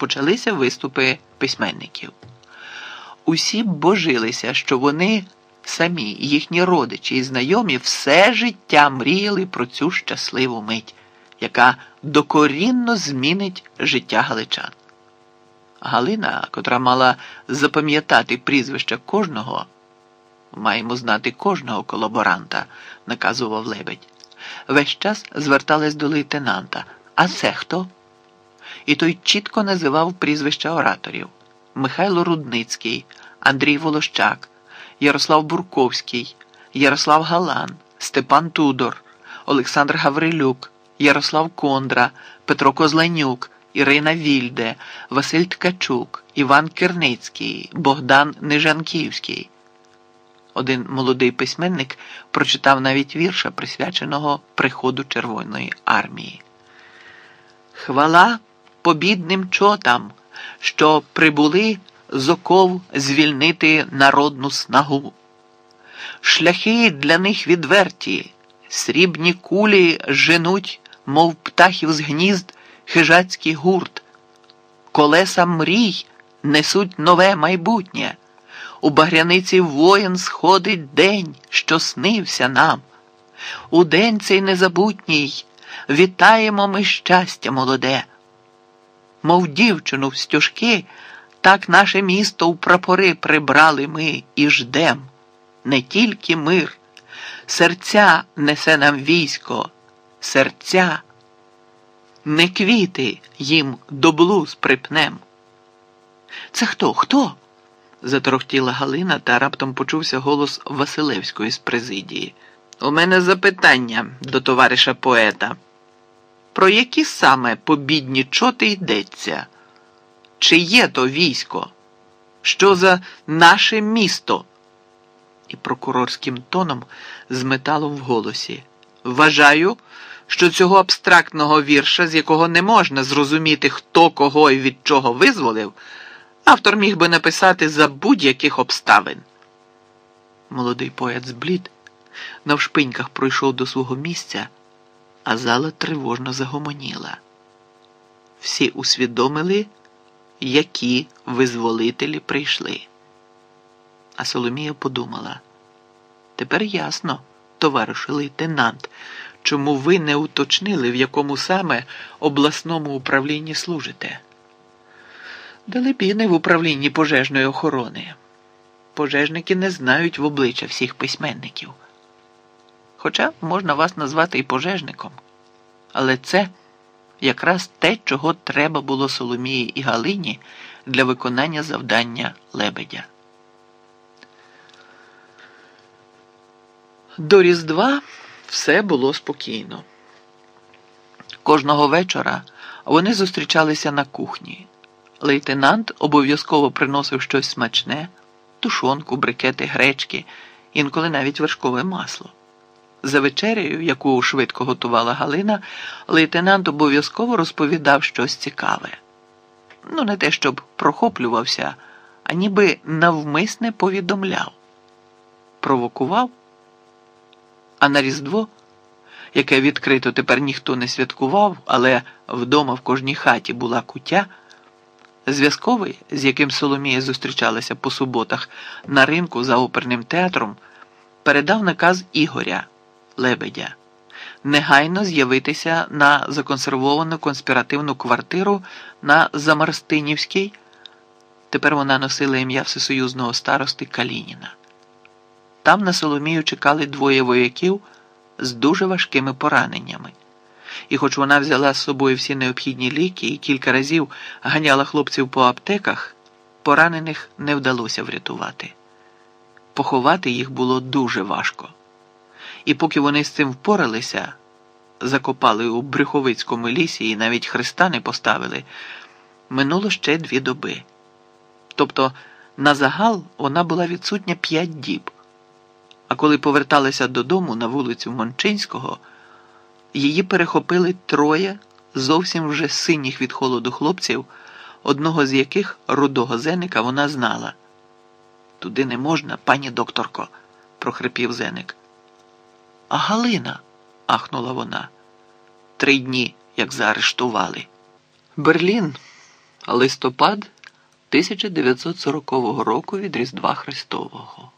почалися виступи письменників. Усі божилися, що вони самі, їхні родичі і знайомі все життя мріяли про цю щасливу мить, яка докорінно змінить життя галичан. Галина, котра мала запам'ятати прізвище кожного, маємо знати кожного колаборанта, наказував лебедь. Весь час зверталась до лейтенанта. А це хто? І той чітко називав прізвища ораторів: Михайло Рудницький, Андрій Волощак, Ярослав Бурковський, Ярослав Галан, Степан Тудор, Олександр Гаврилюк, Ярослав Кондра, Петро Козленюк, Ірина Вільде, Василь Ткачук, Іван Керницький, Богдан Нижанківський. Один молодий письменник прочитав навіть вірша, присвяченого приходу Червоної армії. Хвала побідним чотам, що прибули з оков звільнити народну снагу. Шляхи для них відверті, срібні кулі женуть, мов птахів з гнізд, хижацький гурт. Колеса мрій несуть нове майбутнє. У багряниці воїн сходить день, що снився нам. У день цей незабутній вітаємо ми щастя молоде. Мов дівчину в стюжки, так наше місто у прапори прибрали ми і ждем. Не тільки мир, серця несе нам військо, серця, не квіти їм до блуз припнем. Це хто? Хто? заторохтіла Галина та раптом почувся голос Василевської з президії. У мене запитання до товариша поета. Про які саме побідні чоти йдеться? Чи є то військо? Що за наше місто? І прокурорським тоном з металом в голосі. Вважаю, що цього абстрактного вірша, з якого не можна зрозуміти, хто кого і від чого визволив, автор міг би написати за будь-яких обставин. Молодий поет зблід, навшпиньках пройшов до свого місця, а зала тривожно загомоніла. Всі усвідомили, які визволителі прийшли. А Соломія подумала: тепер ясно, товаришу лейтенант, чому ви не уточнили, в якому саме обласному управлінні служите. Далебі в управлінні пожежної охорони. Пожежники не знають в обличчя всіх письменників. Хоча можна вас назвати і пожежником. Але це якраз те, чого треба було Соломії і Галині для виконання завдання лебедя. До Різдва все було спокійно. Кожного вечора вони зустрічалися на кухні. Лейтенант обов'язково приносив щось смачне, тушонку, брикети, гречки, інколи навіть вершкове масло. За вечерею, яку швидко готувала Галина, лейтенант обов'язково розповідав щось цікаве. Ну, не те, щоб прохоплювався, а ніби навмисне повідомляв, провокував. А на Різдво, яке відкрито тепер ніхто не святкував, але вдома в кожній хаті була кутя, зв'язковий, з яким Соломія зустрічалася по суботах на ринку за оперним театром, передав наказ Ігоря Лебедя негайно з'явитися на законсервовану конспіративну квартиру на Замарстинівській. Тепер вона носила ім'я всесоюзного старости Калініна. Там на Соломію чекали двоє вояків з дуже важкими пораненнями. І хоч вона взяла з собою всі необхідні ліки і кілька разів ганяла хлопців по аптеках, поранених не вдалося врятувати. Поховати їх було дуже важко. І поки вони з цим впоралися, закопали у Брюховицькому лісі і навіть хреста не поставили, минуло ще дві доби. Тобто на загал вона була відсутня п'ять діб. А коли поверталися додому на вулицю Мончинського, її перехопили троє зовсім вже синіх від холоду хлопців, одного з яких рудого зеника вона знала. Туди не можна, пані докторко, прохрипів зеник. А Галина, ахнула вона. Три дні, як заарештували. Берлін Листопад 1940 року від Різдва Христового.